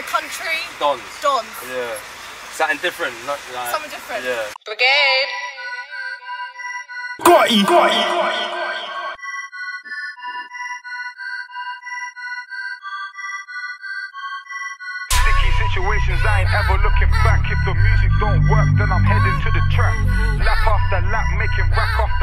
The country. Dons. Dons. Yeah. Something different. Not, like, Something different. Yeah. Brigade. Gotti, Gotti. Sticky situations, I ain't ever looking back. If the music don't work, then I'm heading to the track. Lap after lap, making rack after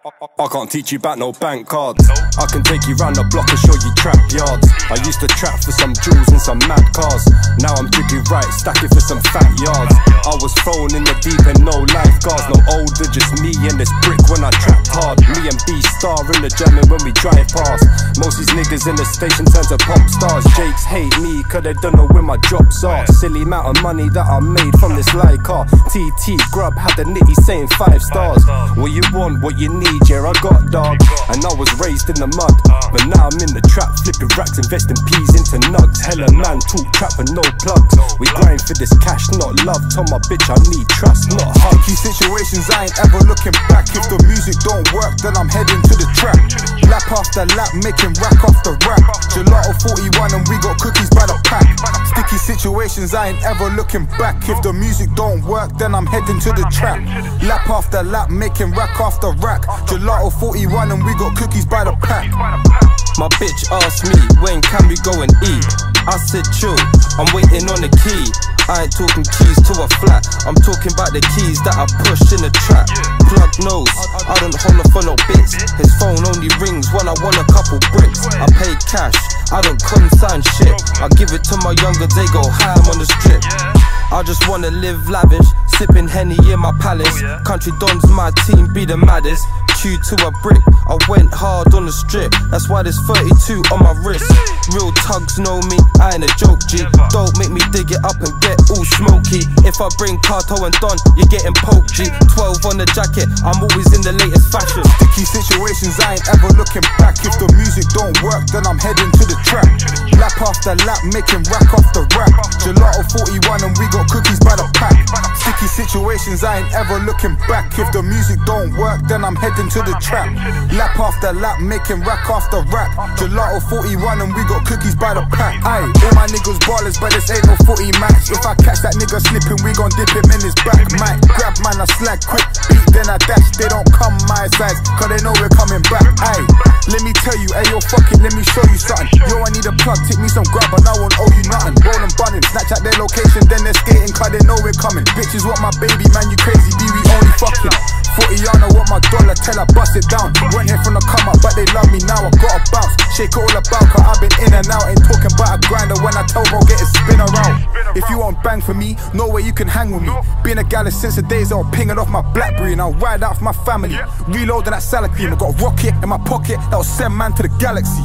I can't teach you about no bank cards. I can take you round the block and show you trap yards. I used to trap for some jewels and some mad cars. Now I'm digging right, stacking for some fat yards. I was thrown in the deep and no lifeguards, no older, just me and this brick when I trapped hard. Me and B Star in the jamming when we drive past. Most these niggas in the station turn to pop stars. Jakes hate me, cause they don't know where my drops are. Silly amount of money that I made from this light car. TT Grub had the nitty saying five stars. What you want, what you need, yeah, I got dog. And I was raised in the mud, but now I'm in the trap, flipping racks, investing peas into nugs. Hella man, talk trap and no plugs. We grind for this cash, not love. Tell my bitch I need trust, not hug. Sticky situations, I ain't ever looking back. If the music don't work, then I'm heading to the track. After lap, making rack after rack. Gelato 41 and we got cookies by the pack. Sticky situations, I ain't ever looking back. If the music don't work, then I'm heading to the trap. Lap after lap, making rack after rack. Gelato 41 and we got cookies by the pack. My bitch asked me, when can we go and eat? I said chill, I'm waiting on the key. I ain't talking keys to a flat, I'm talking about the keys that I push in the trap. Knows, I don't holler for no bits. His phone only rings when I want a couple bricks. I pay cash, I don't consign shit. I give it to my younger, they go ham on the strip. I just wanna live lavish, sipping henny in my palace. Country dons, my team be the maddest. Q to a brick, I went hard on the strip. That's why there's 32 on my wrist. Real tugs know me, I ain't a joke, G. Don't make me dig it up and get all smoky. If I bring Carto and Don, you're getting poked, G. 12 on the jacket, I'm always in the latest fashion. Situations, I ain't ever looking back. If the music don't work, then I'm heading to the track. Lap after lap, making rack after rack. Gelato 41 and we got cookies by the pack. Sticky situations, I ain't ever looking back. If the music don't work, then I'm heading to the trap. Lap after lap, making rack after rack. Gelato 41 and we got cookies by the pack. Aye, all my niggas ballers, but this ain't no footy match. If I catch that nigga slipping, we gon' dip him in his back. Grab man, I slag quick, beat, then I dash. They don't come my size, cause they know we're coming back. Aye, let me tell you, ayo, fuck it, let me show you something. Yo, I need a plug, take me some grub, and I won't owe you nothing. Rollin' bunnin', snatch at their location, then they're skating, cause they know we're coming. Bitches want my baby, man, you crazy, B, we only fucking. 40 on, I want my dollar, tell her bust it down. Went here from the come up, but they love me now, I gotta bounce. Shake it all about, cause I've been in and out. Ain't talking about a grinder when I tell get it spin bang for me, no way you can hang with me. Been a gallus since the days I was pinging off my Blackberry, and I'll ride out for my family. Reloading that salad cream, I got a rocket in my pocket that'll send man to the galaxy.